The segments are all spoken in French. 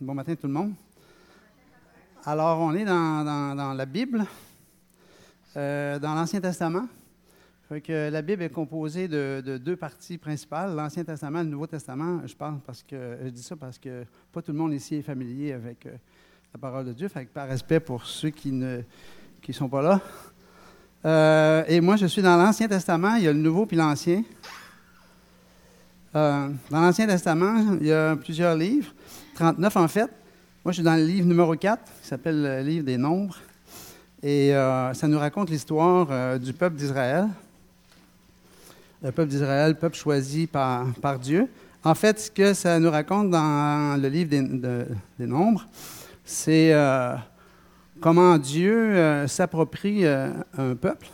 Bon matin tout le monde. Alors, on est dans, la Bible, euh, dans l'Ancien Testament. que la Bible est composée de, deux parties principales, l'Ancien Testament et le Nouveau Testament. Je pense parce que je dis ça parce que pas tout le monde ici est familier avec euh, la parole de Dieu. Fait par respect pour ceux qui ne qui sont pas là. Euh, et moi, je suis dans l'Ancien Testament. Il y a le Nouveau puis l'Ancien. dans l'Ancien Testament, il y a plusieurs livres. 39 en fait. Moi, je suis dans le livre numéro 4, qui s'appelle le livre des Nombres. Et euh, ça nous raconte l'histoire euh, du peuple d'Israël. Le peuple d'Israël, peuple choisi par, Dieu. En fait, ce que ça nous raconte dans le livre des, Nombres, c'est euh, comment Dieu s'approprie un peuple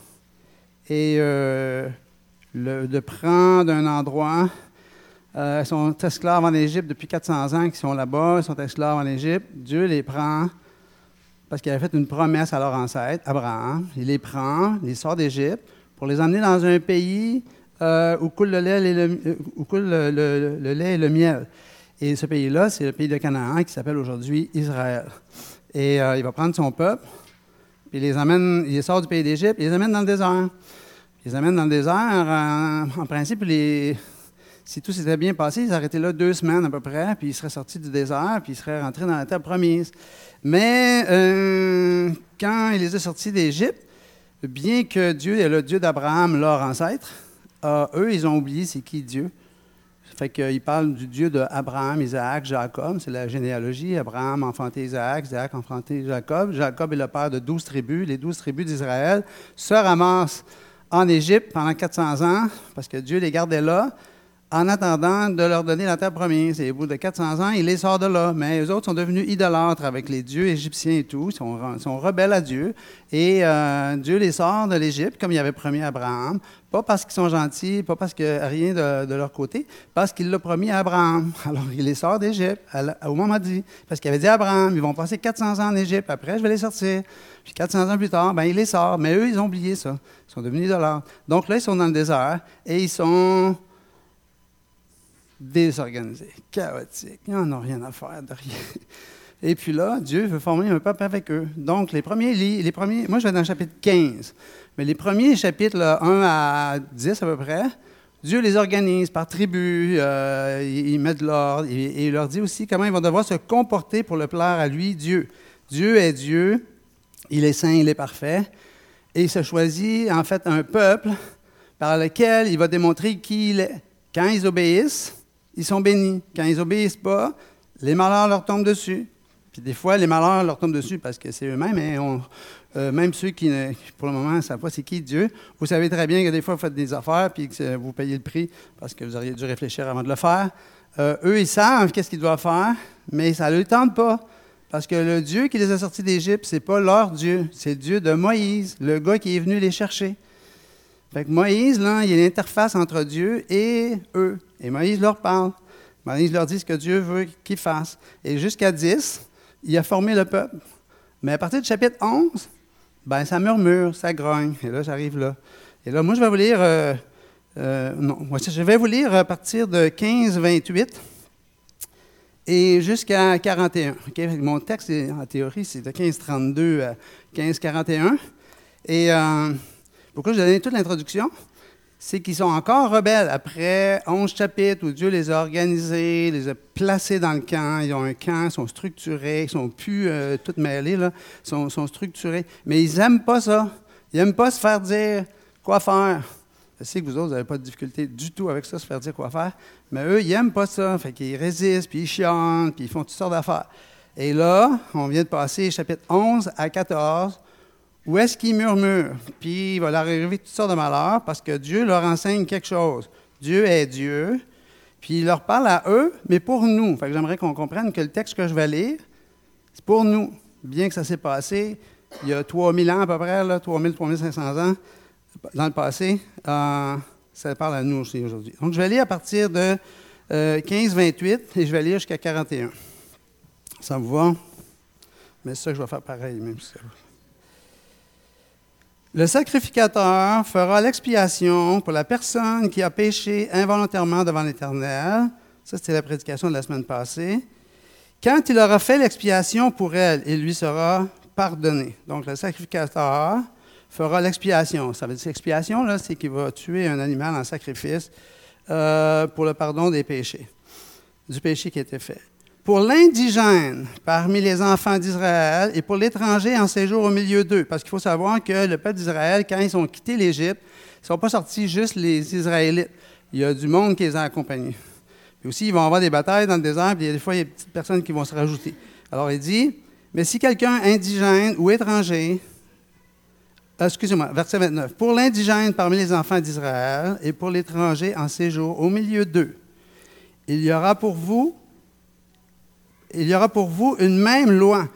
et le, de prendre un endroit euh, sont esclaves en Égypte depuis 400 ans, qui sont là-bas, ils sont esclaves en Égypte. Dieu les prend parce qu'il avait fait une promesse à leur ancêtre, Abraham. Il les prend, les sort d'Égypte pour les emmener dans un pays euh, où coule, le lait, et le, euh, miel. Et ce pays-là, c'est le pays de Canaan qui s'appelle aujourd'hui Israël. Et il va prendre son peuple, puis il les amène, il les sort du pays d'Égypte, il les amène dans le désert. Il les amène dans le désert. En, en principe, les, si tout s'était bien passé, ils arrêtaient là deux semaines à peu près, puis ils seraient sortis du désert, puis ils seraient rentrés dans la terre promise. Mais euh, quand il les a sortis d'Égypte, bien que Dieu est le Dieu d'Abraham, leur ancêtre, euh, eux, ils ont oublié c'est qui Dieu. Fait qu'ils parlent du Dieu d'Abraham, Isaac, Jacob. C'est la généalogie. Abraham enfanté Isaac, Isaac enfanté Jacob. Jacob est le père de douze tribus. Les douze tribus d'Israël se ramassent en Égypte pendant 400 ans parce que Dieu les gardait là en attendant de leur donner la terre promise. Et au bout de 400 ans, il les sort de là. Mais eux autres sont devenus idolâtres avec les dieux égyptiens et tout, ils sont, rebelles à Dieu. Et euh, Dieu les sort de l'Égypte, comme il avait promis à Abraham. Pas parce qu'ils sont gentils, pas parce que rien de, leur côté, parce qu'il l'a promis à Abraham. Alors, il les sort d'Égypte au moment dit. Parce qu'il avait dit à Abraham, ils vont passer 400 ans en Égypte, après je vais les sortir. Puis 400 ans plus tard, ben, il les sort. Mais eux, ils ont oublié ça. Ils sont devenus idolâtres. Donc là, ils sont dans le désert et ils sont désorganisés, chaotiques. Ils n'en ont rien à faire de rien. Et puis là, Dieu veut former un peuple avec eux. Donc, les premiers, les premiers moi je vais dans le chapitre 15, mais les premiers chapitres, 1 à 10 à peu près, Dieu les organise par tribu, euh, il, met de l'ordre, et, il leur dit aussi comment ils vont devoir se comporter pour le plaire à lui, Dieu. Dieu est Dieu, il est saint, il est parfait, et il se choisit en fait un peuple par lequel il va démontrer qui il est. Quand ils obéissent, ils sont bénis. Quand ils obéissent pas, les malheurs leur tombent dessus. Puis des fois, les malheurs leur tombent dessus parce que c'est eux-mêmes, et euh, même ceux qui, pour le moment, ne savent pas c'est qui Dieu. Vous savez très bien que des fois, vous faites des affaires, puis que vous payez le prix parce que vous auriez dû réfléchir avant de le faire. Euh, eux, ils savent qu'est-ce qu'ils doivent faire, mais ça ne le tente pas. Parce que le Dieu qui les a sortis d'Égypte, ce n'est pas leur Dieu, c'est le Dieu de Moïse, le gars qui est venu les chercher. Fait que Moïse, là, il y a l'interface entre Dieu et eux. Et Moïse leur parle. Moïse leur dit ce que Dieu veut qu'ils fassent. Et jusqu'à 10, il a formé le peuple. Mais à partir du chapitre 11, ben, ça murmure, ça grogne. Et là, j'arrive là. Et là, moi, je vais vous lire. Euh, euh, je vais vous lire à partir de 15, 28 et jusqu'à 41. Mon texte, en théorie, c'est de 15, 32 à 15, 41. Et euh, pourquoi je donne toute l'introduction? C'est qu'ils sont encore rebelles. Après 11 chapitres où Dieu les a organisés, les a placés dans le camp, ils ont un camp, ils sont structurés, ils sont plus euh, toutes là, ils sont, structurés. Mais ils n'aiment pas ça. Ils n'aiment pas se faire dire quoi faire. Je sais que vous autres, vous n'avez pas de difficulté du tout avec ça, se faire dire quoi faire. Mais eux, ils n'aiment pas ça. Fait qu'ils résistent, puis ils chantent, puis ils font toutes sortes d'affaires. Et là, on vient de passer chapitre 11 à 14 où est-ce qu'ils murmurent? Puis il va leur arriver toutes sortes de malheurs parce que Dieu leur enseigne quelque chose. Dieu est Dieu, puis il leur parle à eux, mais pour nous. Fait que j'aimerais qu'on comprenne que le texte que je vais lire, c'est pour nous. Bien que ça s'est passé il y a 3000 ans à peu près, là, 3000, 3500 ans dans le passé, euh, ça parle à nous aussi aujourd'hui. Donc je vais lire à partir de 15-28 euh, et je vais lire jusqu'à 41. Ça vous va? Mais ça je vais faire pareil, même si ça le sacrificateur fera l'expiation pour la personne qui a péché involontairement devant l'Éternel. Ça, c'était la prédication de la semaine passée. Quand il aura fait l'expiation pour elle, il lui sera pardonné. Donc, le sacrificateur fera l'expiation. Ça veut dire l'expiation, là, c'est qu'il va tuer un animal en sacrifice euh, pour le pardon des péchés, du péché qui a été fait. Pour l'indigène parmi les enfants d'Israël et pour l'étranger en séjour au milieu d'eux, parce qu'il faut savoir que le peuple d'Israël, quand ils ont quitté l'Égypte, ils ne sont pas sortis juste les Israélites. Il y a du monde qui les a accompagnés. Puis aussi, ils vont avoir des batailles dans le désert, puis des fois, il y a des petites personnes qui vont se rajouter. Alors, il dit, mais si quelqu'un indigène ou étranger, euh, excusez-moi, verset 29, pour l'indigène parmi les enfants d'Israël et pour l'étranger en séjour au milieu d'eux, il y aura pour vous, il y aura pour vous une même loi.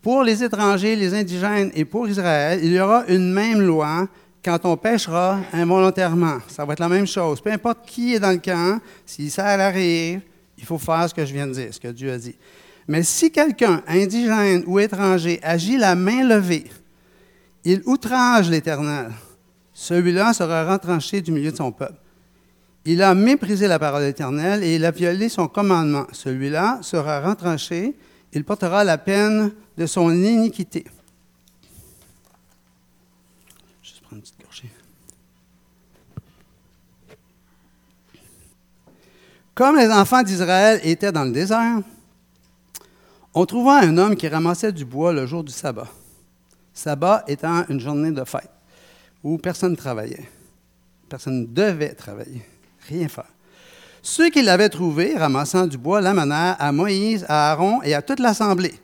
Pour les étrangers, les indigènes et pour Israël, il y aura une même loi quand on pêchera involontairement. Ça va être la même chose. Peu importe qui est dans le camp, si ça arrive, il faut faire ce que je viens de dire, ce que Dieu a dit. Mais si quelqu'un, indigène ou étranger, agit la main levée, il outrage l'Éternel. Celui-là sera retranché du milieu de son peuple. Il a méprisé la parole éternelle et il a violé son commandement. Celui-là sera retranché. Il portera la peine de son iniquité. Comme les enfants d'Israël étaient dans le désert, on trouva un homme qui ramassait du bois le jour du sabbat. Sabbat étant une journée de fête où personne ne travaillait. Personne ne devait travailler, rien faire. Ceux qui l'avaient trouvé ramassant du bois l'amenèrent à Moïse, à Aaron et à toute l'assemblée.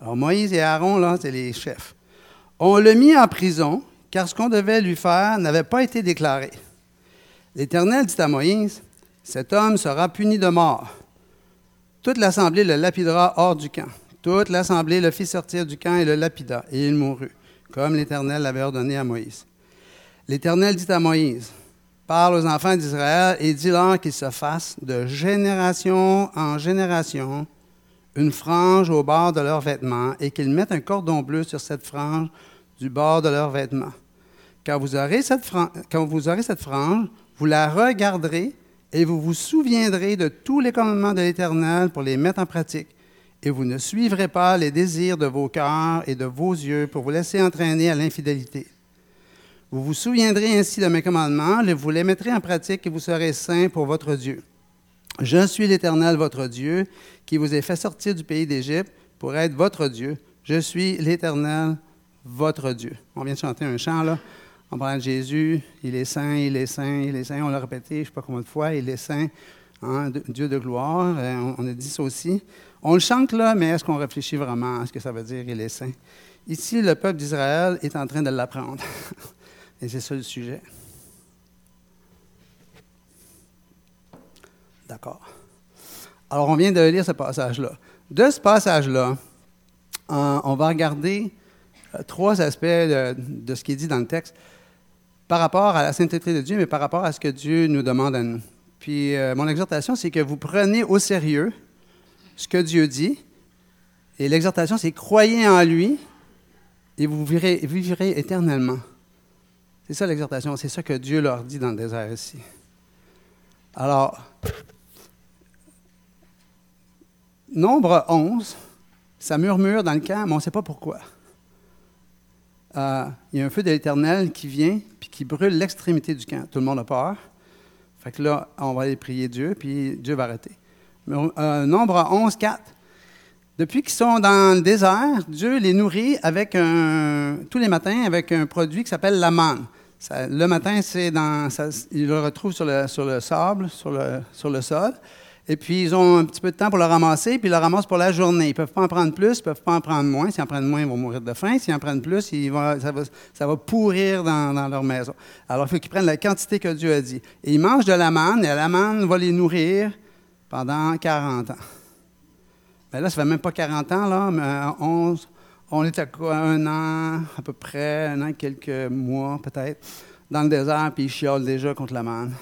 Alors Moïse et Aaron, là, c'est les chefs. On le mit en prison, car ce qu'on devait lui faire n'avait pas été déclaré. L'Éternel dit à Moïse, cet homme sera puni de mort. Toute l'assemblée le lapidera hors du camp. Toute l'assemblée le fit sortir du camp et le lapida, et il mourut, comme l'Éternel l'avait ordonné à Moïse. L'Éternel dit à Moïse, Parle aux enfants d'Israël et dis-leur qu'ils se fassent de génération en génération une frange au bord de leurs vêtements et qu'ils mettent un cordon bleu sur cette frange du bord de leurs vêtements. Quand vous aurez cette, quand vous aurez cette frange, vous la regarderez et vous vous souviendrez de tous les commandements de l'Éternel pour les mettre en pratique. Et vous ne suivrez pas les désirs de vos cœurs et de vos yeux pour vous laisser entraîner à l'infidélité. Vous vous souviendrez ainsi de mes commandements, vous les mettrez en pratique et vous serez saints pour votre Dieu. Je suis l'Éternel, votre Dieu, qui vous ai fait sortir du pays d'Égypte pour être votre Dieu. Je suis l'Éternel, votre Dieu. On vient de chanter un chant, là. On parle de Jésus, il est saint, il est saint, il est saint. On l'a répété, je ne sais pas combien de fois, il est saint, hein, Dieu de gloire. Euh, on, a dit ça aussi. On le chante là, mais est-ce qu'on réfléchit vraiment à ce que ça veut dire, il est saint? Ici, le peuple d'Israël est en train de l'apprendre. Et c'est ça le sujet. D'accord. Alors, on vient de lire ce passage-là. De ce passage-là, euh, on va regarder euh, trois aspects de, ce qui est dit dans le texte par rapport à la sainteté de Dieu, mais par rapport à ce que Dieu nous demande à nous. Puis, euh, mon exhortation, c'est que vous prenez au sérieux ce que Dieu dit. Et l'exhortation, c'est croyez en lui et vous vivrez éternellement. C'est ça l'exhortation, c'est ça que Dieu leur dit dans le désert ici. Alors, nombre 11, ça murmure dans le camp, mais on ne sait pas pourquoi. Euh, il y a un feu de l'Éternel qui vient, puis qui brûle l'extrémité du camp. Tout le monde a peur. Fait que là, on va aller prier Dieu, puis Dieu va arrêter. Mais, euh, nombre 11, 4. Depuis qu'ils sont dans le désert, Dieu les nourrit avec un, tous les matins avec un produit qui s'appelle la manne le matin, c'est dans, ils le retrouvent sur le, sable, sur le, sol. Et puis, ils ont un petit peu de temps pour le ramasser, puis ils le ramassent pour la journée. Ils ne peuvent pas en prendre plus, ils ne peuvent pas en prendre moins. S'ils en prennent moins, ils vont mourir de faim. S'ils en prennent plus, ça, va, pourrir dans, leur maison. Alors, il faut qu'ils prennent la quantité que Dieu a dit. Et ils mangent de la manne, et la manne va les nourrir pendant 40 ans. Mais là, ça fait même pas 40 ans, là, mais 11, on est à quoi, un an à peu près, un an quelques mois peut-être, dans le désert, puis ils chiolent déjà contre la manne.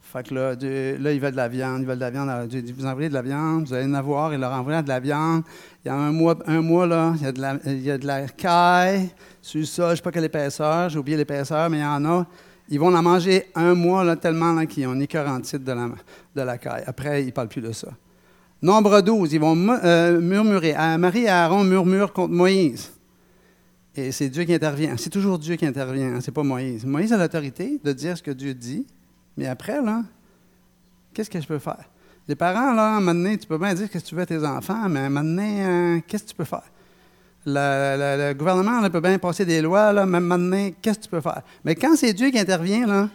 Fait que là, là, ils veulent de la viande, ils veulent de la viande. Dieu dit, vous envoyez de la viande, vous allez en avoir, il leur envoie de la viande. Il y a un mois, un mois là, il y a de la, il y a de la caille sur sol, je ne sais pas quelle épaisseur, j'ai oublié l'épaisseur, mais il y en a. Ils vont en manger un mois là, tellement qu'ils ont une écœurantite de la, de la caille. Après, ils ne parlent plus de ça. Nombre 12, ils vont euh, murmurer. Marie et Aaron murmurent contre Moïse. Et c'est Dieu qui intervient. C'est toujours Dieu qui intervient, hein, c'est pas Moïse. Moïse a l'autorité de dire ce que Dieu dit, mais après, là, qu'est-ce que je peux faire? Les parents, là, tu peux bien dire ce que tu veux à tes enfants, mais maintenant, euh, qu'est-ce que tu peux faire? Le, gouvernement là, peut bien passer des lois, là, mais maintenant, qu'est-ce que tu peux faire? Mais quand c'est Dieu qui intervient, là,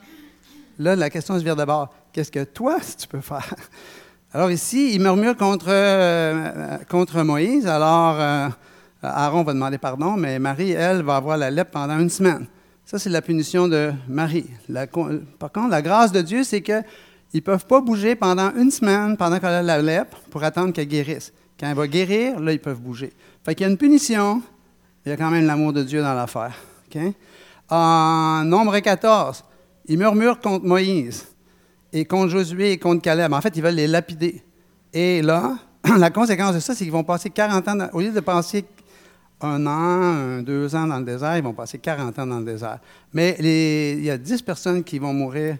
là, la question se vire d'abord. Qu'est-ce que toi, tu peux faire? Alors ici, il murmure contre, euh, Moïse. Alors, euh, Aaron va demander pardon, mais Marie, elle, va avoir la lèpre pendant une semaine. Ça, c'est la punition de Marie. par contre, la grâce de Dieu, c'est qu'ils ne peuvent pas bouger pendant une semaine pendant qu'elle a la lèpre pour attendre qu'elle guérisse. Quand elle va guérir, là, ils peuvent bouger. Fait qu'il y a une punition, il y a quand même l'amour de Dieu dans l'affaire. En nombre 14, ils murmurent contre Moïse et contre Josué et contre Caleb. En fait, ils veulent les lapider. Et là, la conséquence de ça, c'est qu'ils vont passer 40 ans, au lieu de passer un an, deux ans dans le désert, ils vont passer 40 ans dans le désert. Mais il y a 10 personnes qui vont mourir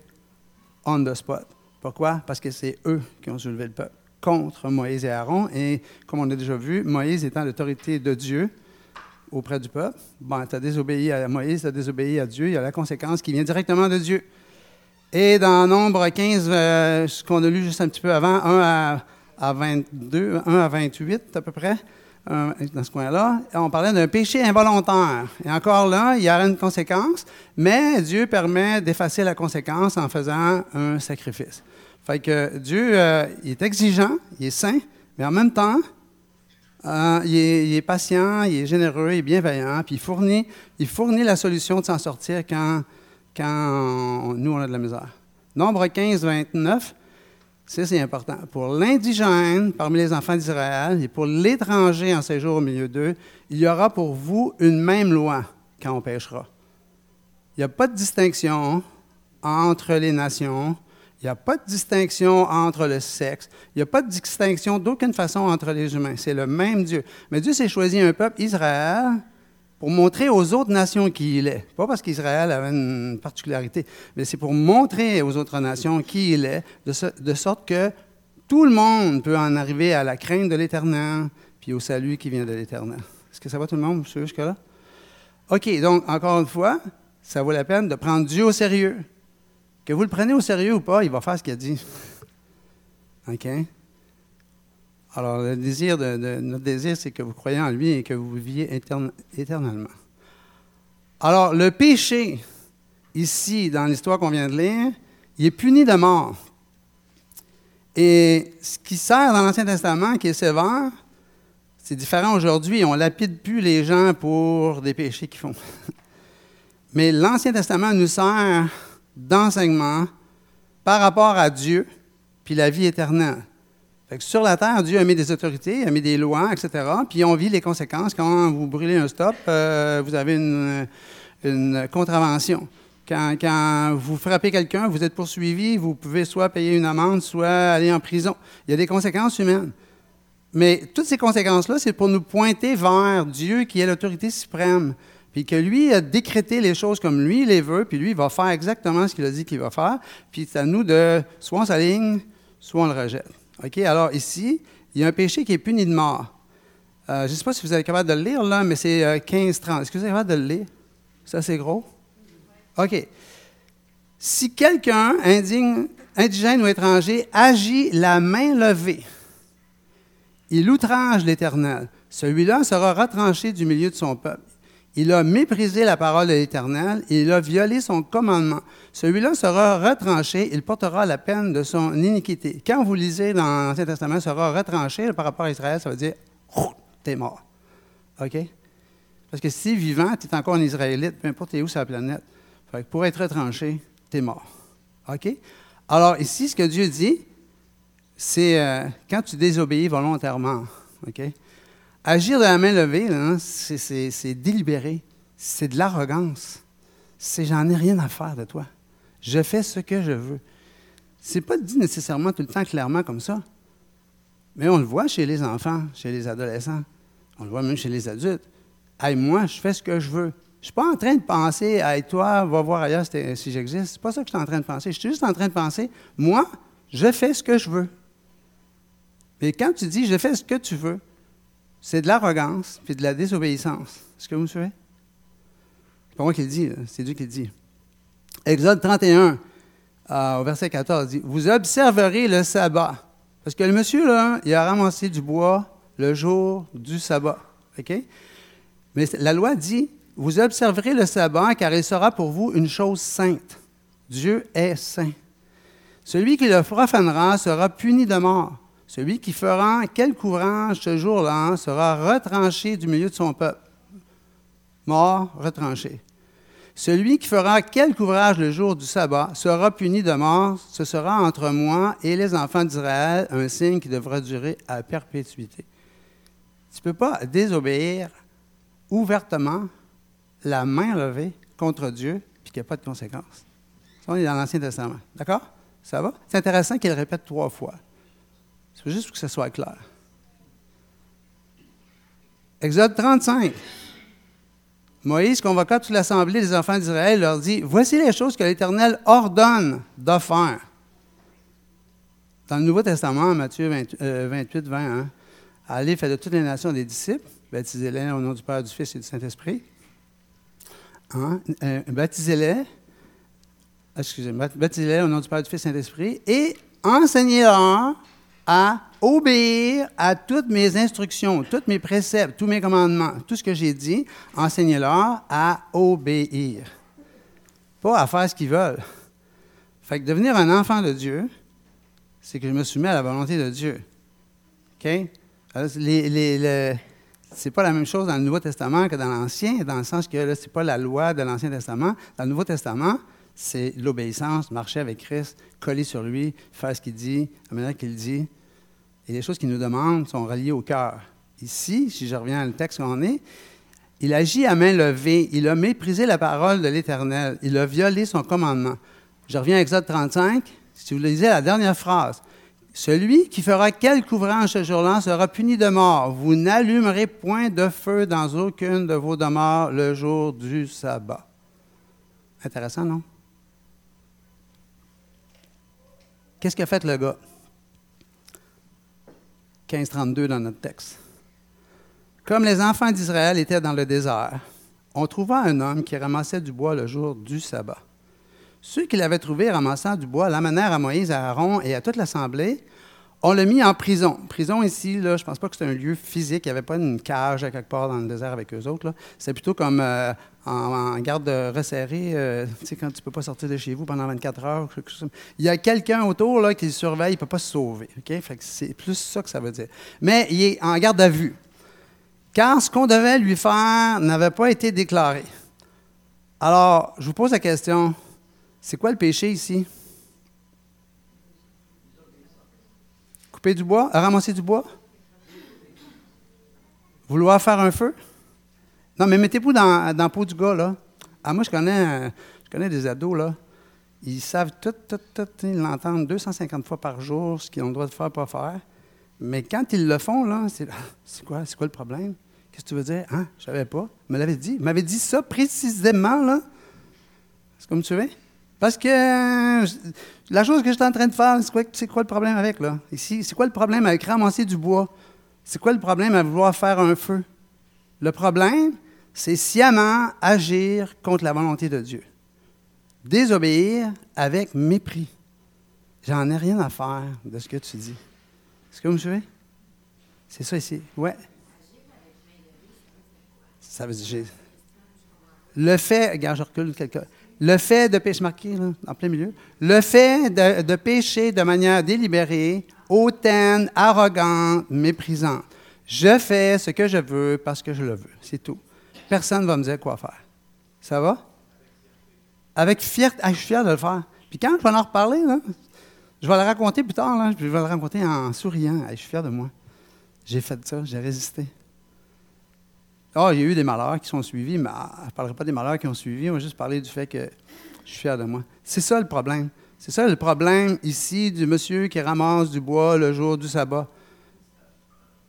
on the spot. Pourquoi? Parce que c'est eux qui ont soulevé le peuple contre Moïse et Aaron. Et comme on a déjà vu, Moïse étant l'autorité de Dieu auprès du peuple, bon, tu as désobéi à Moïse, tu as désobéi à Dieu, il y a la conséquence qui vient directement de Dieu. Et dans Nombre 15, euh, ce qu'on a lu juste un petit peu avant, 1 à, à 22, 1 à 28 à peu près, dans ce coin-là, on parlait d'un péché involontaire. Et encore là, il y a une conséquence, mais Dieu permet d'effacer la conséquence en faisant un sacrifice. Fait que Dieu, euh, il est exigeant, il est saint, mais en même temps, euh, il, est, patient, il est généreux, il est bienveillant, puis il fournit, il fournit la solution de s'en sortir quand, quand nous, on a de la misère. Nombre 15, 29, ça, c'est important. Pour l'indigène parmi les enfants d'Israël et pour l'étranger en séjour au milieu d'eux, il y aura pour vous une même loi quand on pêchera. Il n'y a pas de distinction entre les nations. Il n'y a pas de distinction entre le sexe. Il n'y a pas de distinction d'aucune façon entre les humains. C'est le même Dieu. Mais Dieu s'est choisi un peuple, Israël, pour montrer aux autres nations qui il est. Pas parce qu'Israël avait une particularité, mais c'est pour montrer aux autres nations qui il est, de, sorte que tout le monde peut en arriver à la crainte de l'Éternel, puis au salut qui vient de l'Éternel. Est-ce que ça va tout le monde, jusque-là? OK, donc, encore une fois, ça vaut la peine de prendre Dieu au sérieux. Que vous le prenez au sérieux ou pas, il va faire ce qu'il a dit. OK? Alors, le désir de, notre désir, c'est que vous croyez en lui et que vous viviez éternellement. Alors, le péché, ici, dans l'histoire qu'on vient de lire, il est puni de mort. Et ce qui sert dans l'Ancien Testament, qui est sévère, c'est différent aujourd'hui. On lapide plus les gens pour des péchés qu'ils font. Mais l'Ancien Testament nous sert d'enseignement par rapport à Dieu puis la vie éternelle sur la terre, Dieu a mis des autorités, a mis des lois, etc. Puis on vit les conséquences. Quand vous brûlez un stop, euh, vous avez une, contravention. Quand, vous frappez quelqu'un, vous êtes poursuivi, vous pouvez soit payer une amende, soit aller en prison. Il y a des conséquences humaines. Mais toutes ces conséquences-là, c'est pour nous pointer vers Dieu qui est l'autorité suprême, puis que lui a décrété les choses comme lui les veut, puis lui, il va faire exactement ce qu'il a dit qu'il va faire. Puis c'est à nous de soit on s'aligne, soit on le rejette. OK? Alors ici, il y a un péché qui est puni de mort. Euh, je ne sais pas si vous êtes capable de le lire, là, mais c'est 15-30. Euh, Est-ce que vous êtes capable de le lire? Ça, c'est gros? OK. Si quelqu'un, indigène ou étranger, agit la main levée, il outrage l'Éternel. Celui-là sera retranché du milieu de son peuple. Il a méprisé la parole de l'Éternel, il a violé son commandement. Celui-là sera retranché, il portera la peine de son iniquité. Quand vous lisez dans l'Ancien Testament, sera retranché par rapport à Israël, ça veut dire t'es mort. OK? Parce que si vivant, tu es encore un Israélite, peu importe où sur la planète. pour être retranché, tu es mort. Alors, ici, ce que Dieu dit, c'est euh, quand tu désobéis volontairement. OK? Agir de la main levée, c'est délibéré. C'est de l'arrogance. C'est j'en ai rien à faire de toi. Je fais ce que je veux. C'est pas dit nécessairement tout le temps clairement comme ça. Mais on le voit chez les enfants, chez les adolescents. On le voit même chez les adultes. Hey, moi, je fais ce que je veux. Je ne suis pas en train de penser, hey, toi, va voir ailleurs si j'existe. C'est pas ça que je suis en train de penser. Je suis juste en train de penser, moi, je fais ce que je veux. Mais quand tu dis je fais ce que tu veux, c'est de l'arrogance puis de la désobéissance. Est-ce que vous me suivez? C'est pas moi qui le dis, c'est Dieu qui le dit. Exode 31, euh, au verset 14, dit Vous observerez le sabbat. Parce que le monsieur, là, il a ramassé du bois le jour du sabbat. Mais la loi dit Vous observerez le sabbat car il sera pour vous une chose sainte. Dieu est saint. Celui qui le profanera sera puni de mort. Celui qui fera quelque ouvrage ce jour-là sera retranché du milieu de son peuple. Mort, retranché. Celui qui fera quelque ouvrage le jour du sabbat sera puni de mort. Ce sera entre moi et les enfants d'Israël un signe qui devra durer à perpétuité. Tu ne peux pas désobéir ouvertement, la main levée contre Dieu, puis qu'il n'y a pas de conséquences. Ça, on est dans l'Ancien Testament. D'accord? Ça va? C'est intéressant qu'il répète trois fois. C'est juste pour que ce soit clair. Exode 35. Moïse convoqua toute l'assemblée des enfants d'Israël et leur dit Voici les choses que l'Éternel ordonne de faire. Dans le Nouveau Testament, Matthieu 28, 20, euh, Allez, faites de toutes les nations des disciples, baptisez-les au nom du Père, du Fils et du Saint-Esprit. Hein? Euh, baptisez-les, excusez-moi, baptisez-les au nom du Père, du Fils et du Saint-Esprit et enseignez-leur à obéir à toutes mes instructions, tous mes préceptes, tous mes commandements, tout ce que j'ai dit, enseignez-leur à obéir. Pas à faire ce qu'ils veulent. Fait que devenir un enfant de Dieu, c'est que je me soumets à la volonté de Dieu. OK? Ce c'est pas la même chose dans le Nouveau Testament que dans l'Ancien, dans le sens que ce n'est pas la loi de l'Ancien Testament. Dans le Nouveau Testament, c'est l'obéissance, marcher avec Christ, coller sur lui, faire ce qu'il dit, la manière qu'il dit. Et les choses qu'il nous demande sont reliées au cœur. Ici, si je reviens au texte qu'on est, il agit à main levée. Il a méprisé la parole de l'Éternel. Il a violé son commandement. Je reviens à Exode 35. Si vous lisez la dernière phrase, celui qui fera quelque ouvrage ce jour-là sera puni de mort. Vous n'allumerez point de feu dans aucune de vos demeures le jour du sabbat. Intéressant, non? Qu'est-ce qu'a fait le gars? 1532 dans notre texte. Comme les enfants d'Israël étaient dans le désert, on trouva un homme qui ramassait du bois le jour du sabbat. Ceux qui l'avaient trouvé ramassant du bois l'amenèrent à Moïse, à Aaron et à toute l'assemblée. On l'a mis en prison. Prison ici, là, je ne pense pas que c'est un lieu physique. Il n'y avait pas une cage à quelque part dans le désert avec eux autres. C'est plutôt comme euh, en, garde resserrée, euh, tu sais, quand tu ne peux pas sortir de chez vous pendant 24 heures. Il y a quelqu'un autour là, qui le surveille, il ne peut pas se sauver. c'est plus ça que ça veut dire. Mais il est en garde à vue. Car ce qu'on devait lui faire n'avait pas été déclaré. Alors, je vous pose la question, c'est quoi le péché ici? Couper du bois? Ramasser du bois? Vouloir faire un feu? Non, mais mettez-vous dans, dans la peau du gars, là. Ah, moi, je connais, je connais des ados, là. Ils savent tout, tout, tout, ils l'entendent 250 fois par jour, ce qu'ils ont le droit de faire, pas faire. Mais quand ils le font, là, c'est, c'est quoi, c'est quoi le problème? Qu'est-ce que tu veux dire? Hein? Je savais pas. Me l'avait dit. M'avait dit ça précisément, là. C'est comme tu veux? Parce que la chose que j'étais en train de faire, c'est quoi, le problème avec, là? Ici, c'est quoi le problème avec ramasser du bois? C'est quoi le problème à vouloir faire un feu? Le problème, c'est sciemment agir contre la volonté de Dieu. Désobéir avec mépris. J'en ai rien à faire de ce que tu dis. Est-ce que vous me suivez? C'est ça ici. Ouais. Ça veut dire. Le fait, regarde, je recule quelques. Le fait de pécher, marqué en plein milieu, le fait de, de manière délibérée, hautaine, arrogante, méprisante. Je fais ce que je veux parce que je le veux. C'est tout. Personne ne va me dire quoi faire. Ça va? Avec fierté. Ah, je suis fier de le faire. Puis quand je vais en reparler, je vais le raconter plus tard. Je vais le raconter en souriant. je suis fier de moi. J'ai fait ça, j'ai résisté. Oh, il y a eu des malheurs qui sont suivis, mais ah, je ne parlerai pas des malheurs qui ont suivi. On va juste parler du fait que je suis fier de moi. C'est ça le problème. C'est ça le problème ici du monsieur qui ramasse du bois le jour du sabbat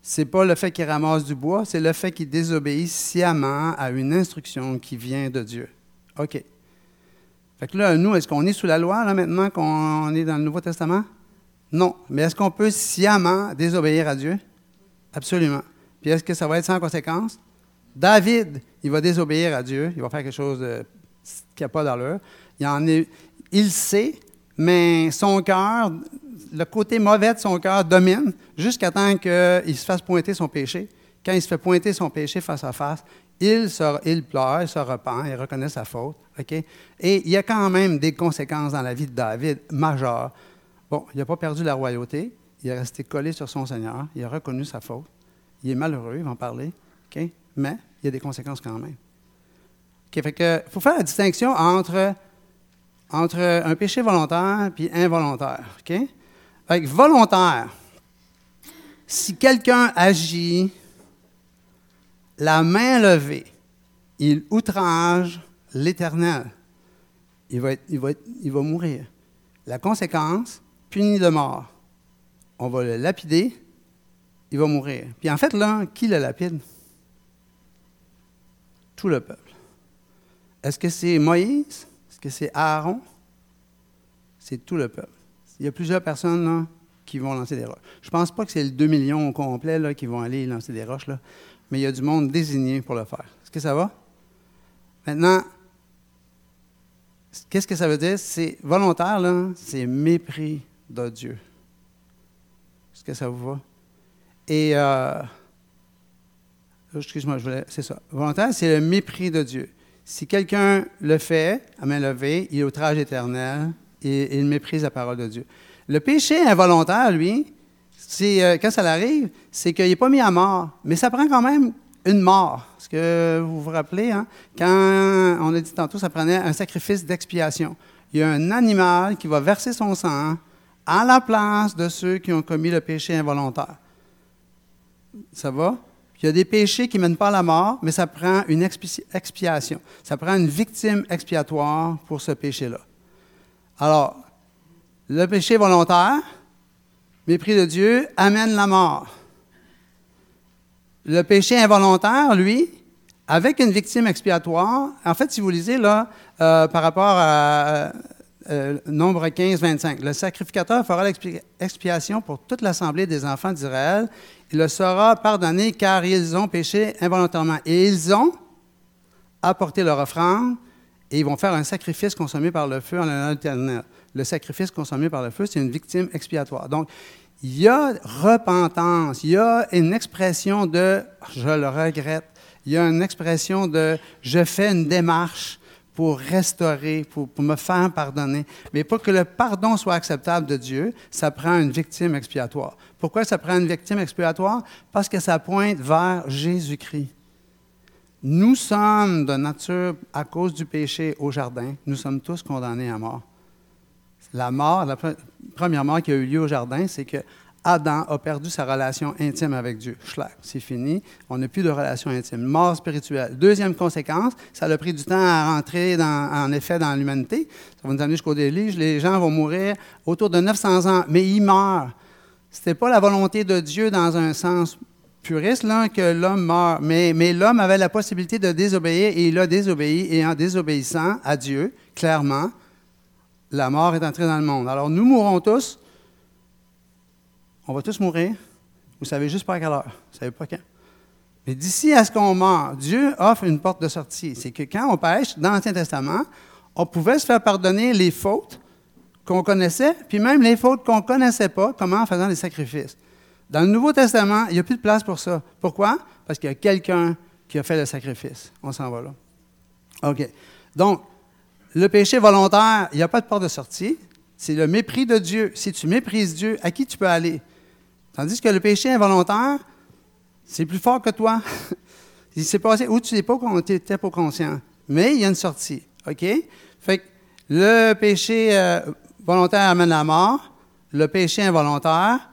c'est pas le fait qu'il ramasse du bois, c'est le fait qu'il désobéit sciemment à une instruction qui vient de Dieu. OK. Fait que là, nous, est-ce qu'on est sous la loi, là, maintenant qu'on est dans le Nouveau Testament? Non. Mais est-ce qu'on peut sciemment désobéir à Dieu? Absolument. Puis est-ce que ça va être sans conséquence? David, il va désobéir à Dieu, il va faire quelque chose qui n'a pas d'allure. Il, il sait, mais son cœur, le côté mauvais de son cœur domine jusqu'à temps qu'il se fasse pointer son péché. Quand il se fait pointer son péché face à face, il, pleure, il se repent, il reconnaît sa faute. Et il y a quand même des conséquences dans la vie de David majeures. Bon, il n'a pas perdu la royauté, il est resté collé sur son Seigneur, il a reconnu sa faute. Il est malheureux, il va en parler. Mais il y a des conséquences quand même. OK? Fait que, faut faire la distinction entre, entre un péché volontaire et involontaire. OK? Fait volontaire, si quelqu'un agit la main levée, il outrage l'Éternel. Il il, va il va mourir. La conséquence, puni de mort. On va le lapider, il va mourir. Puis en fait, là, qui le lapide? Tout le peuple. Est-ce que c'est Moïse? Est-ce que c'est Aaron? C'est tout le peuple. Il y a plusieurs personnes qui vont lancer des roches. Je ne pense pas que c'est le 2 millions au complet là, qui vont aller lancer des roches, là, mais il y a du monde désigné pour le faire. Est-ce que ça va? Maintenant, qu'est-ce que ça veut dire? C'est volontaire, là, c'est mépris de Dieu. Est-ce que ça vous va? Et, euh, excuse-moi, c'est ça. Volontaire, c'est le mépris de Dieu. Si quelqu'un le fait, à main levée, il est outrage éternel et il méprise la parole de Dieu. Le péché involontaire, lui, c'est, euh, quand ça arrive, c'est qu'il n'est pas mis à mort, mais ça prend quand même une mort. Est-ce que vous vous rappelez, hein? quand on a dit tantôt, ça prenait un sacrifice d'expiation. Il y a un animal qui va verser son sang à la place de ceux qui ont commis le péché involontaire. Ça va? Il y a des péchés qui ne mènent pas à la mort, mais ça prend une expiation. Ça prend une victime expiatoire pour ce péché-là. Alors, le péché volontaire, mépris de Dieu, amène la mort. Le péché involontaire, lui, avec une victime expiatoire, en fait, si vous lisez là, euh, par rapport à euh, Nombre 15, 25, le sacrificateur fera l'expiation pour toute l'assemblée des enfants d'Israël. Il le sera pardonné car ils ont péché involontairement. Et ils ont apporté leur offrande et ils vont faire un sacrifice consommé par le feu en l'honneur éternel le sacrifice consommé par le feu, c'est une victime expiatoire. Donc, il y a repentance, il y a une expression de je le regrette, il y a une expression de je fais une démarche pour restaurer, pour, me faire pardonner. Mais pour que le pardon soit acceptable de Dieu, ça prend une victime expiatoire. Pourquoi ça prend une victime expiatoire? Parce que ça pointe vers Jésus-Christ. Nous sommes de nature, à cause du péché au jardin, nous sommes tous condamnés à mort. La mort, la première mort qui a eu lieu au jardin, c'est que Adam a perdu sa relation intime avec Dieu. c'est fini. On n'a plus de relation intime. Mort spirituelle. Deuxième conséquence, ça a pris du temps à rentrer en effet dans l'humanité. Ça va nous amener jusqu'au déluge. Les gens vont mourir autour de 900 ans, mais ils meurent. Ce n'était pas la volonté de Dieu dans un sens puriste là, que l'homme meurt, mais, mais l'homme avait la possibilité de désobéir et il a désobéi. Et en désobéissant à Dieu, clairement, la mort est entrée dans le monde. Alors nous mourrons tous. On va tous mourir. Vous savez juste pas à quelle heure. Vous savez pas quand. Mais d'ici à ce qu'on meurt, Dieu offre une porte de sortie. C'est que quand on pêche, dans l'Ancien Testament, on pouvait se faire pardonner les fautes qu'on connaissait, puis même les fautes qu'on ne connaissait pas, comment? En faisant des sacrifices. Dans le Nouveau Testament, il n'y a plus de place pour ça. Pourquoi? Parce qu'il y a quelqu'un qui a fait le sacrifice. On s'en va là. OK. Donc, le péché volontaire, il n'y a pas de porte de sortie. C'est le mépris de Dieu. Si tu méprises Dieu, à qui tu peux aller? Tandis que le péché involontaire, c'est plus fort que toi. il s'est passé où tu n'étais pas, pas conscient. Mais il y a une sortie. OK? Fait que le péché euh, volontaire amène la mort. Le péché involontaire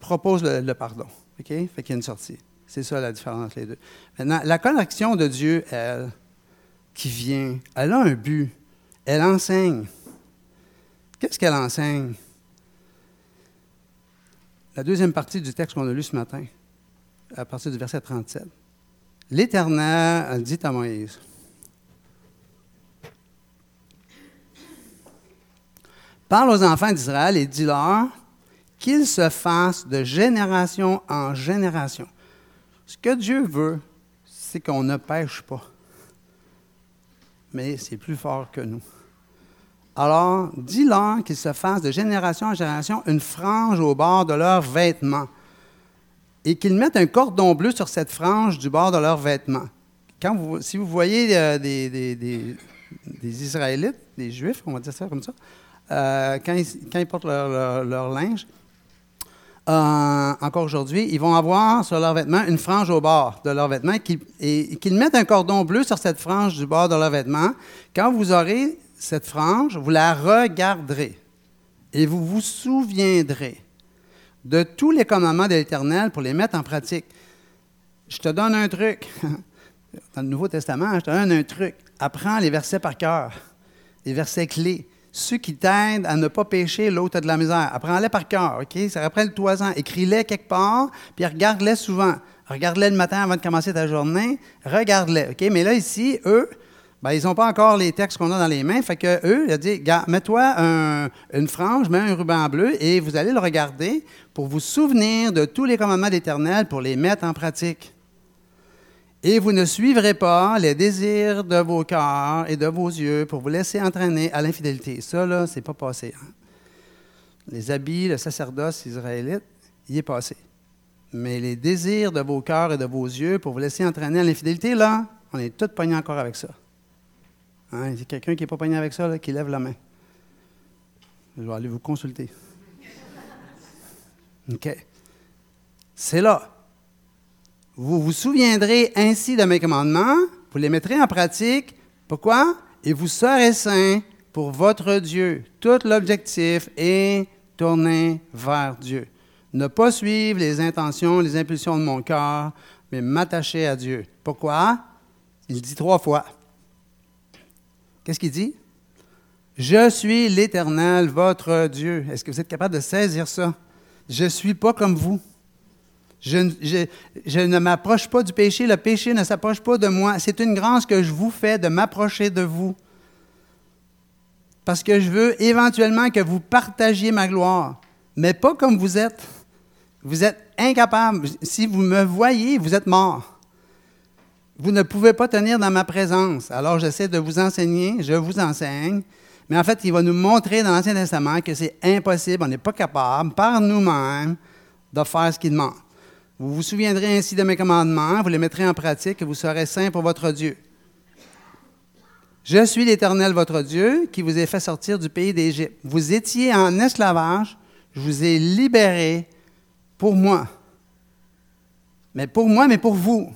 propose le, pardon. OK? Fait qu'il y a une sortie. C'est ça la différence entre les deux. Maintenant, la connexion de Dieu, elle, qui vient, elle a un but. Elle enseigne. Qu'est-ce qu'elle enseigne? La deuxième partie du texte qu'on a lu ce matin, à partir du verset 37. L'Éternel dit à Moïse, Parle aux enfants d'Israël et dis-leur qu'il se fasse de génération en génération. Ce que Dieu veut, c'est qu'on ne pêche pas. Mais c'est plus fort que nous. Alors, dis-leur qu'ils se fassent de génération en génération une frange au bord de leurs vêtements et qu'ils mettent un cordon bleu sur cette frange du bord de leurs vêtements. Si vous voyez euh, des, Israélites, des Juifs, on va dire ça comme ça, euh, quand, ils, portent leur, leur, linge, euh, encore aujourd'hui, ils vont avoir sur leurs vêtements une frange au bord de leurs vêtements et qu'ils mettent un cordon bleu sur cette frange du bord de leurs vêtements. Quand vous aurez cette frange, vous la regarderez et vous vous souviendrez de tous les commandements de l'Éternel pour les mettre en pratique. Je te donne un truc. Dans le Nouveau Testament, je te donne un truc. Apprends les versets par cœur, les versets clés. Ceux qui t'aident à ne pas pécher, l'autre a de la misère. Apprends-les par cœur, OK? Ça après le toison. Écris-les quelque part, puis regarde-les souvent. Regarde-les le matin avant de commencer ta journée. Regarde-les, OK? Mais là, ici, eux, ben, ils n'ont pas encore les textes qu'on a dans les mains. Fait que eux, il a dit, mets-toi une frange, mets un ruban bleu et vous allez le regarder pour vous souvenir de tous les commandements d'Éternel pour les mettre en pratique. Et vous ne suivrez pas les désirs de vos cœurs et de vos yeux pour vous laisser entraîner à l'infidélité. Ça, là, c'est pas passé. Hein. Les habits, le sacerdoce israélite, il est passé. Mais les désirs de vos cœurs et de vos yeux pour vous laisser entraîner à l'infidélité, là, on est tous pognés encore avec ça. Hein, il y a quelqu'un qui n'est pas pogné avec ça, qui lève la main. Je vais aller vous consulter. OK. C'est là. Vous vous souviendrez ainsi de mes commandements, vous les mettrez en pratique. Pourquoi? Et vous serez saints pour votre Dieu. Tout l'objectif est tourner vers Dieu. Ne pas suivre les intentions, les impulsions de mon cœur, mais m'attacher à Dieu. Pourquoi? Il dit trois fois. Qu'est-ce qu'il dit? Je suis l'Éternel, votre Dieu. Est-ce que vous êtes capable de saisir ça? Je ne suis pas comme vous. Je, ne m'approche pas du péché, le péché ne s'approche pas de moi. C'est une grâce que je vous fais de m'approcher de vous. Parce que je veux éventuellement que vous partagiez ma gloire, mais pas comme vous êtes. Vous êtes incapable. Si vous me voyez, vous êtes mort. Vous ne pouvez pas tenir dans ma présence. Alors j'essaie de vous enseigner, je vous enseigne. Mais en fait, il va nous montrer dans l'Ancien Testament que c'est impossible, on n'est pas capable par nous-mêmes de faire ce qu'il demande. Vous vous souviendrez ainsi de mes commandements, vous les mettrez en pratique et vous serez saints pour votre Dieu. Je suis l'Éternel, votre Dieu, qui vous ai fait sortir du pays d'Égypte. Vous étiez en esclavage, je vous ai libéré pour moi. Mais pour moi, mais pour vous.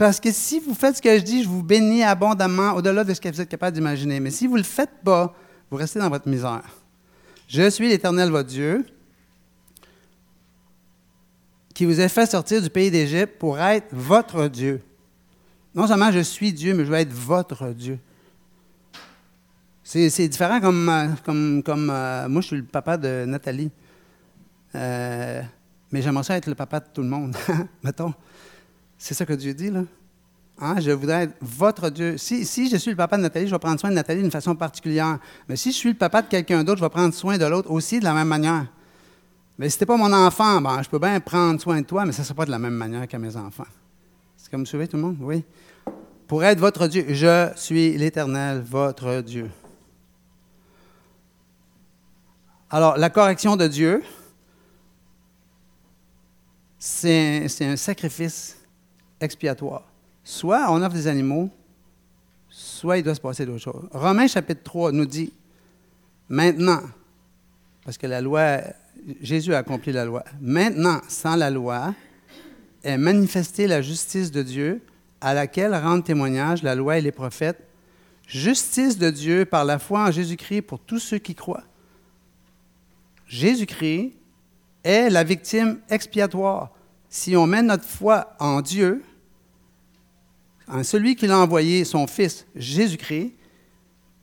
Parce que si vous faites ce que je dis, je vous bénis abondamment au-delà de ce que vous êtes capable d'imaginer. Mais si vous ne le faites pas, vous restez dans votre misère. Je suis l'Éternel, votre Dieu, qui vous a fait sortir du pays d'Égypte pour être votre Dieu. Non seulement je suis Dieu, mais je veux être votre Dieu. C'est différent comme, euh, comme, comme euh, moi, je suis le papa de Nathalie. Euh, mais j'aimerais ça être le papa de tout le monde, mettons. C'est ça que Dieu dit, là. Hein? Je voudrais être votre Dieu. Si, je suis le papa de Nathalie, je vais prendre soin de Nathalie d'une façon particulière. Mais si je suis le papa de quelqu'un d'autre, je vais prendre soin de l'autre aussi de la même manière. Mais si tu pas mon enfant, ben, je peux bien prendre soin de toi, mais ça ne sera pas de la même manière qu'à mes enfants. C'est comme vous suivez tout le monde? Oui. Pour être votre Dieu, je suis l'Éternel, votre Dieu. Alors, la correction de Dieu, c'est un sacrifice expiatoire. Soit on offre des animaux, soit il doit se passer d'autres choses. Romains chapitre 3 nous dit, maintenant, parce que la loi, Jésus a accompli la loi, maintenant, sans la loi, est manifestée la justice de Dieu à laquelle rendent témoignage la loi et les prophètes, justice de Dieu par la foi en Jésus-Christ pour tous ceux qui croient. Jésus-Christ est la victime expiatoire. Si on met notre foi en Dieu, en celui qui l'a envoyé, son Fils Jésus-Christ,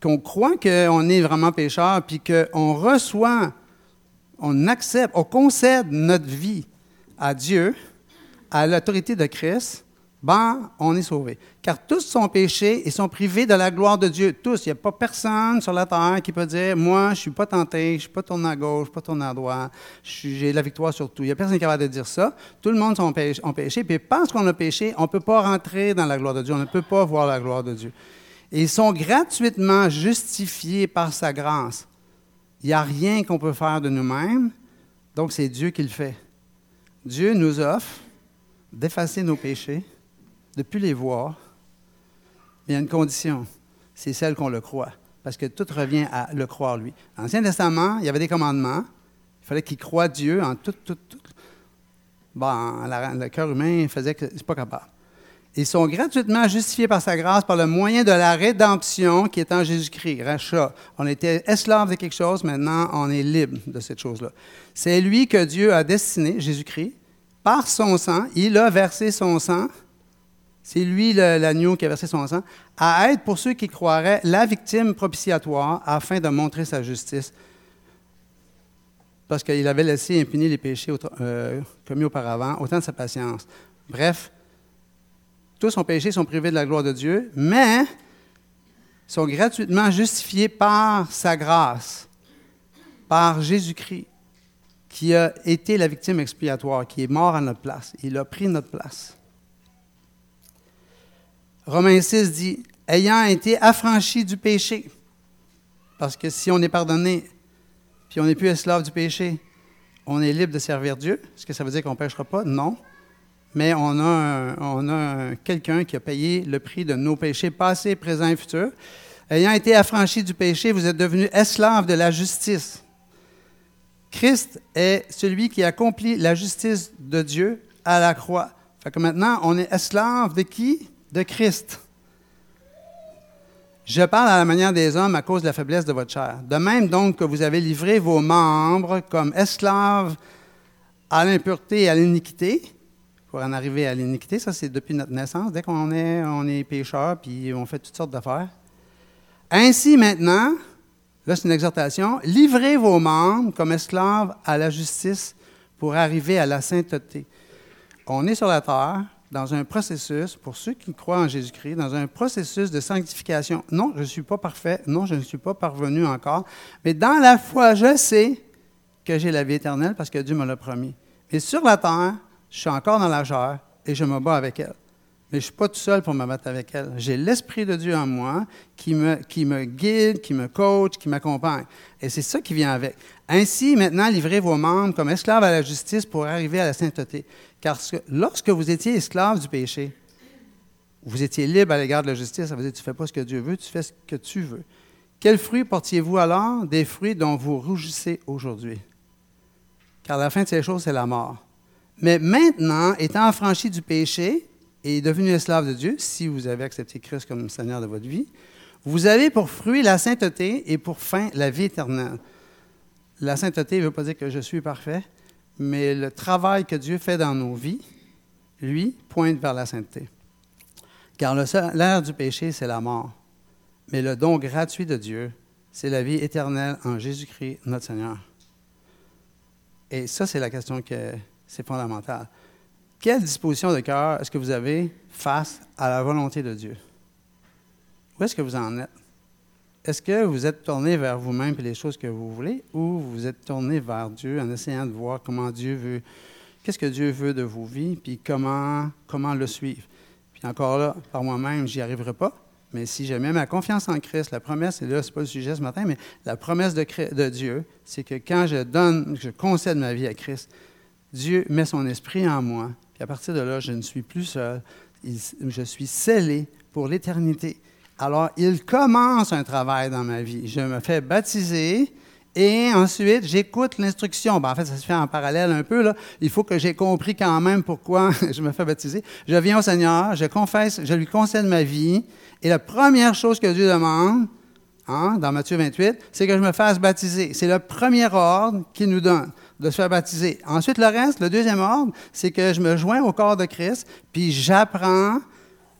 qu'on croit qu'on est vraiment pécheur, puis qu'on reçoit, on accepte, on concède notre vie à Dieu, à l'autorité de Christ, ben, on est sauvé. Car tous sont péchés et sont privés de la gloire de Dieu. Tous. Il n'y a pas personne sur la terre qui peut dire Moi, je ne suis pas tenté, je ne suis pas tourné à gauche, je ne suis pas tourné à droite, j'ai la victoire sur tout. Il n'y a personne qui est capable de dire ça. Tout le monde a péché. Puis parce qu'on a péché, on ne peut pas rentrer dans la gloire de Dieu. On ne peut pas voir la gloire de Dieu. Et ils sont gratuitement justifiés par sa grâce. Il n'y a rien qu'on peut faire de nous-mêmes. Donc, c'est Dieu qui le fait. Dieu nous offre d'effacer nos péchés de plus les voir. Il y a une condition, c'est celle qu'on le croit, parce que tout revient à le croire lui. Dans l'Ancien Testament, il y avait des commandements. Il fallait qu'il croie Dieu en tout, tout, tout. Bon, le cœur humain faisait que c'est pas capable. Ils sont gratuitement justifiés par sa grâce par le moyen de la rédemption qui est en Jésus-Christ, rachat. On était esclave de quelque chose, maintenant on est libre de cette chose-là. C'est lui que Dieu a destiné, Jésus-Christ, par son sang. Il a versé son sang c'est lui l'agneau qui a versé son sang, à être pour ceux qui croiraient la victime propitiatoire afin de montrer sa justice. Parce qu'il avait laissé impunis les péchés euh, commis auparavant, autant de sa patience. Bref, tous ont péché, sont privés de la gloire de Dieu, mais sont gratuitement justifiés par sa grâce, par Jésus-Christ, qui a été la victime expiatoire, qui est mort à notre place. Il a pris notre place. Romains 6 dit, ayant été affranchi du péché, parce que si on est pardonné, puis on n'est plus esclave du péché, on est libre de servir Dieu. Est-ce que ça veut dire qu'on ne pêchera pas? Non. Mais on a, on a quelqu'un qui a payé le prix de nos péchés passés, présents et futurs. Ayant été affranchi du péché, vous êtes devenu esclave de la justice. Christ est celui qui accomplit la justice de Dieu à la croix. Fait que maintenant, on est esclave de qui? De Christ. Je parle à la manière des hommes à cause de la faiblesse de votre chair. De même donc que vous avez livré vos membres comme esclaves à l'impureté et à l'iniquité, pour en arriver à l'iniquité, ça c'est depuis notre naissance, dès qu'on est, on est pécheur, puis on fait toutes sortes d'affaires. Ainsi maintenant, là c'est une exhortation, livrez vos membres comme esclaves à la justice pour arriver à la sainteté. On est sur la terre, dans un processus, pour ceux qui croient en Jésus-Christ, dans un processus de sanctification. Non, je ne suis pas parfait, non, je ne suis pas parvenu encore, mais dans la foi, je sais que j'ai la vie éternelle parce que Dieu me l'a promis. Et sur la terre, je suis encore dans la chair et je me bats avec elle. Mais je ne suis pas tout seul pour me battre avec elle. J'ai l'Esprit de Dieu en moi qui me, guide, qui me coach, qui m'accompagne. Et c'est ça qui vient avec. Ainsi, maintenant, livrez vos membres comme esclaves à la justice pour arriver à la sainteté. Car lorsque vous étiez esclave du péché, vous étiez libre à l'égard de la justice. Ça veut dire tu ne fais pas ce que Dieu veut, tu fais ce que tu veux. Quels fruits portiez-vous alors? Des fruits dont vous rougissez aujourd'hui. Car la fin de ces choses, c'est la mort. Mais maintenant, étant affranchi du péché et devenu esclave de Dieu, si vous avez accepté Christ comme Seigneur de votre vie, vous avez pour fruit la sainteté et pour fin la vie éternelle. La sainteté ne veut pas dire que je suis parfait, mais le travail que Dieu fait dans nos vies, lui, pointe vers la sainteté. Car l'air du péché, c'est la mort. Mais le don gratuit de Dieu, c'est la vie éternelle en Jésus-Christ, notre Seigneur. Et ça, c'est la question qui est fondamentale. Quelle disposition de cœur est-ce que vous avez face à la volonté de Dieu? Où est-ce que vous en êtes? Est-ce que vous êtes tourné vers vous-même et les choses que vous voulez, ou vous êtes tourné vers Dieu en essayant de voir comment Dieu veut, qu'est-ce que Dieu veut de vos vies, puis comment, comment le suivre? Puis encore là, par moi-même, j'y arriverai pas. Mais si j'ai mets ma confiance en Christ, la promesse, et là, ce n'est pas le sujet ce matin, mais la promesse de, de Dieu, c'est que quand je donne, je concède ma vie à Christ, Dieu met son esprit en moi. Puis à partir de là, je ne suis plus seul. je suis scellé pour l'éternité. Alors, il commence un travail dans ma vie. Je me fais baptiser et ensuite, j'écoute l'instruction. Ben, en fait, ça se fait en parallèle un peu. Il faut que j'ai compris quand même pourquoi je me fais baptiser. Je viens au Seigneur, je confesse, je lui concède ma vie. Et la première chose que Dieu demande, hein, dans Matthieu 28, c'est que je me fasse baptiser. C'est le premier ordre qu'il nous donne de se faire baptiser. Ensuite, le reste, le deuxième ordre, c'est que je me joins au corps de Christ, puis j'apprends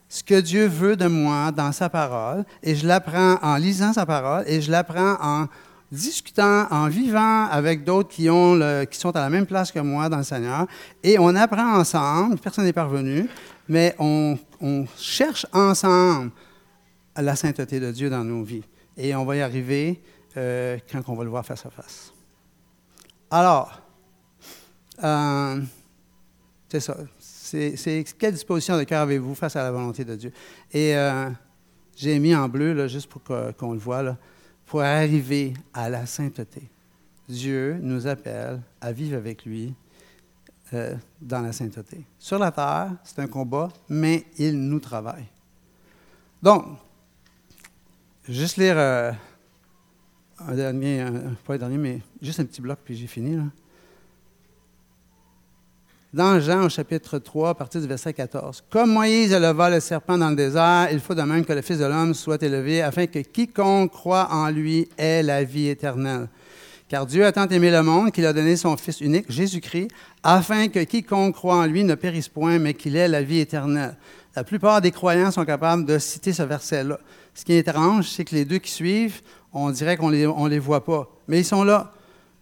ce que Dieu veut de moi dans sa parole, et je l'apprends en lisant sa parole, et je l'apprends en discutant, en vivant avec d'autres qui, qui sont à la même place que moi dans le Seigneur. Et on apprend ensemble, personne n'est parvenu, mais on, cherche ensemble la sainteté de Dieu dans nos vies. Et on va y arriver euh, quand on va le voir face à face. Alors, euh, c'est ça. Quelle disposition de cœur avez-vous face à la volonté de Dieu? Et euh, j'ai mis en bleu, là, juste pour qu'on le voit, pour arriver à la sainteté. Dieu nous appelle à vivre avec lui euh, dans la sainteté. Sur la terre, c'est un combat, mais il nous travaille. Donc, juste lire un dernier, pas un dernier, mais juste un petit bloc, puis j'ai fini. Là. Dans Jean, au chapitre 3, à partir du verset 14. Comme Moïse éleva le serpent dans le désert, il faut de même que le Fils de l'homme soit élevé, afin que quiconque croit en lui ait la vie éternelle. Car Dieu a tant aimé le monde qu'il a donné son Fils unique, Jésus-Christ, afin que quiconque croit en lui ne périsse point, mais qu'il ait la vie éternelle. La plupart des croyants sont capables de citer ce verset-là. Ce qui est étrange, c'est que les deux qui suivent, on dirait qu'on ne les, on les voit pas. Mais ils sont là.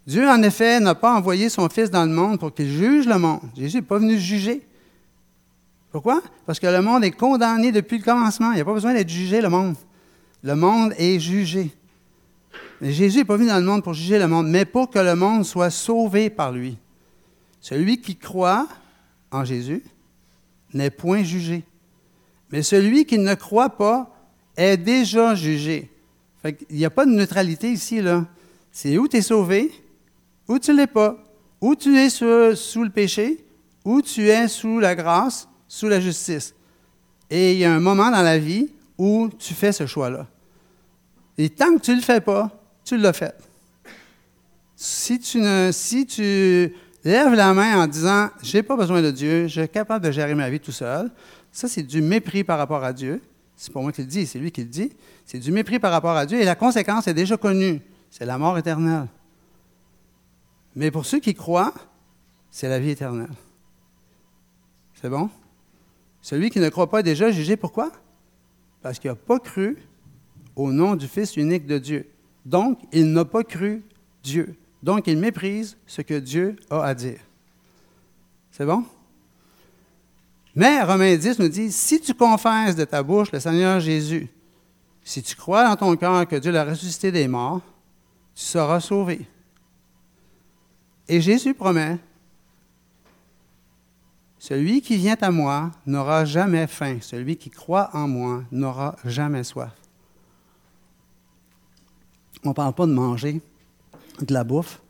Dieu, en effet, n'a pas envoyé son Fils dans le monde pour qu'il juge le monde. Jésus n'est pas venu juger. Pourquoi? Parce que le monde est condamné depuis le commencement. Il n'y a pas besoin d'être jugé, le monde. Le monde est jugé. Mais Jésus n'est pas venu dans le monde pour juger le monde, mais pour que le monde soit sauvé par lui. Celui qui croit en Jésus n'est point jugé. Mais celui qui ne croit pas est déjà jugé. Il n'y a pas de neutralité ici. là. C'est où tu es sauvé, ou tu ne l'es pas. Ou tu es sous, le péché, ou tu es sous la grâce, sous la justice. Et il y a un moment dans la vie où tu fais ce choix-là. Et tant que tu ne le fais pas, tu l'as fait. Si tu, si tu lèves la main en disant J'ai pas besoin de Dieu, je suis capable de gérer ma vie tout seul, ça, c'est du mépris par rapport à Dieu. C'est pas moi qui le dis, c'est lui qui le dit. C'est du mépris par rapport à Dieu et la conséquence est déjà connue c'est la mort éternelle. Mais pour ceux qui croient, c'est la vie éternelle. C'est bon? Celui qui ne croit pas est déjà jugé. Pourquoi? Parce qu'il n'a pas cru au nom du Fils unique de Dieu. Donc, il n'a pas cru Dieu. Donc, il méprise ce que Dieu a à dire. C'est bon? Mais Romains 10 nous dit, si tu confesses de ta bouche le Seigneur Jésus, si tu crois dans ton cœur que Dieu l'a ressuscité des morts, tu seras sauvé. Et Jésus promet, celui qui vient à moi n'aura jamais faim, celui qui croit en moi n'aura jamais soif. On ne parle pas de manger de la bouffe,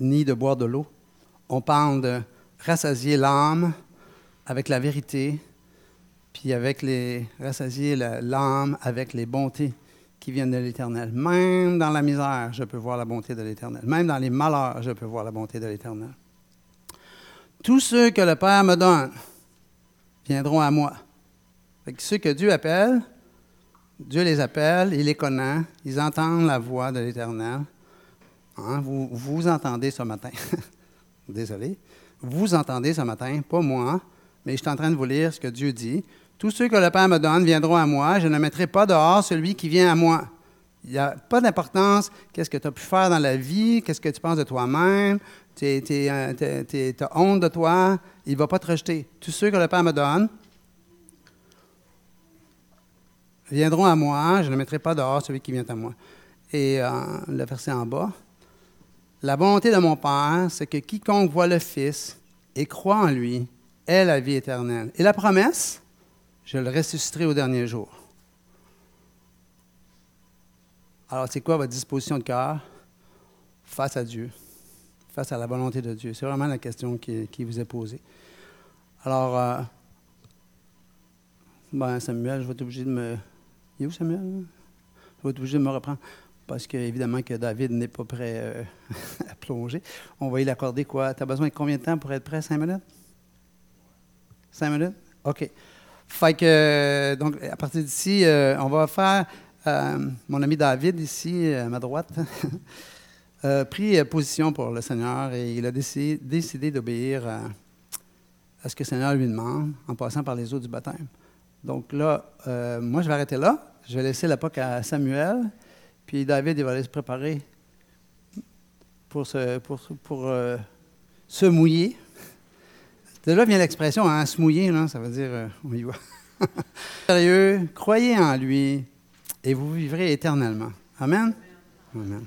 ni de boire de l'eau. On parle de rassasier l'âme avec la vérité, puis avec les rassasier l'âme avec les bontés qui viennent de l'Éternel. Même dans la misère, je peux voir la bonté de l'Éternel. Même dans les malheurs, je peux voir la bonté de l'Éternel. Tous ceux que le Père me donne viendront à moi. ceux que Dieu appelle, Dieu les appelle, il les connaît, ils entendent la voix de l'Éternel. Hein, vous, vous entendez ce matin. Désolé. Vous entendez ce matin, pas moi, mais je suis en train de vous lire ce que Dieu dit. Tous ceux que le Père me donne viendront à moi. Je ne mettrai pas dehors celui qui vient à moi. Il n'y a pas d'importance qu'est-ce que tu as pu faire dans la vie, qu'est-ce que tu penses de toi-même, tu as honte de toi. Il ne va pas te rejeter. Tous ceux que le Père me donne viendront à moi. Je ne mettrai pas dehors celui qui vient à moi. Et euh, le verset en bas. La volonté de mon Père, c'est que quiconque voit le Fils et croit en lui ait la vie éternelle. Et la promesse, je le ressusciterai au dernier jour. Alors, c'est quoi votre disposition de cœur face à Dieu, face à la volonté de Dieu? C'est vraiment la question qui, vous est posée. Alors, euh, ben Samuel, je vais être obligé de me. Il est où Samuel? Je vais être obligé de me reprendre. Parce qu'évidemment que David n'est pas prêt euh, à plonger. On va y l'accorder quoi? Tu as besoin de combien de temps pour être prêt? Cinq minutes? Cinq minutes? OK. Fait que, donc, à partir d'ici, euh, on va faire. Euh, mon ami David, ici, à ma droite, a pris position pour le Seigneur et il a décidé, d'obéir à, ce que le Seigneur lui demande en passant par les eaux du baptême. Donc là, euh, moi, je vais arrêter là. Je vais laisser la POC à Samuel. Puis David, il va aller se préparer pour, se, pour, pour euh, se mouiller. De là vient l'expression hein, se mouiller, là, ça veut dire euh, on y va. Sérieux, croyez en lui et vous vivrez éternellement. Amen? Amen.